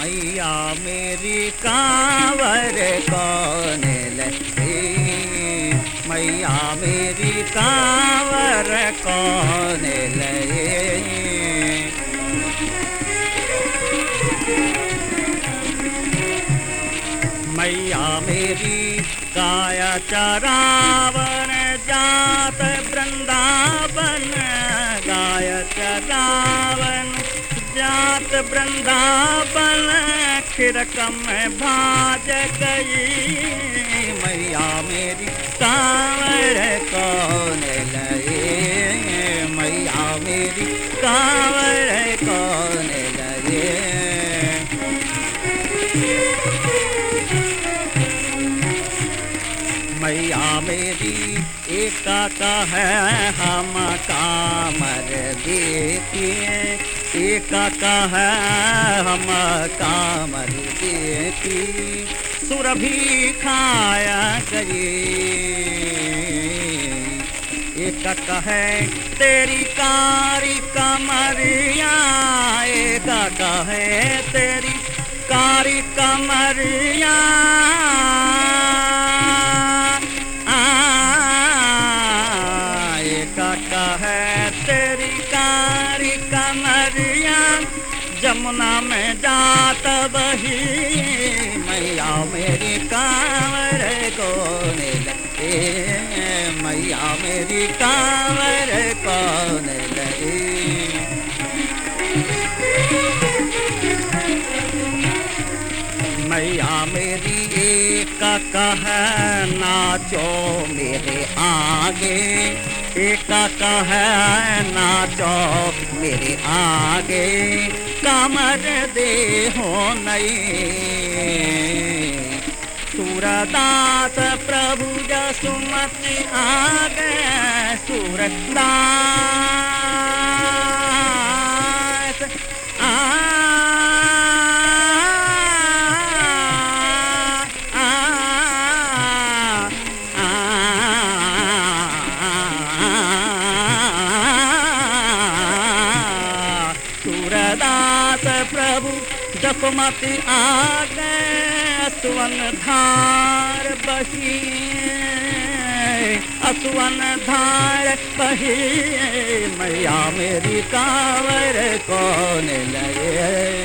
मैया मेरी कांवर कौन लगे मैया मेरी कांवर कौन लगे? मैया मेरी काया चरावन जात वृंदावन, गाय चरावन जात वृंदावन खिरकम भाज गई। मैया मेरी कांवर कौन लगे मैया मेरी कांवर कौन लगे मैया मेरी एक का है, हम कामर देखिए एक का है हम कामर देखी सुरभि खाया गई एक का है तेरी कारी कमरिया। एक का है तेरी कारी कमरिया। जमुना में जात बही। मैया मेरी कांवर कौन लगे मैया मेरी कांवर कौन लगे? मैया मेरी एक कह, नाचो मेरे आगे। एक कह, नाचो मेरे आगे। कमर दे हो नहीं सूरदास प्रभु जसुमति आगे सूरदास आ सूरदास प्रभु जसमति आगे असवन धार बही असवन धार बही मैया मेरी कावर कौन लगे?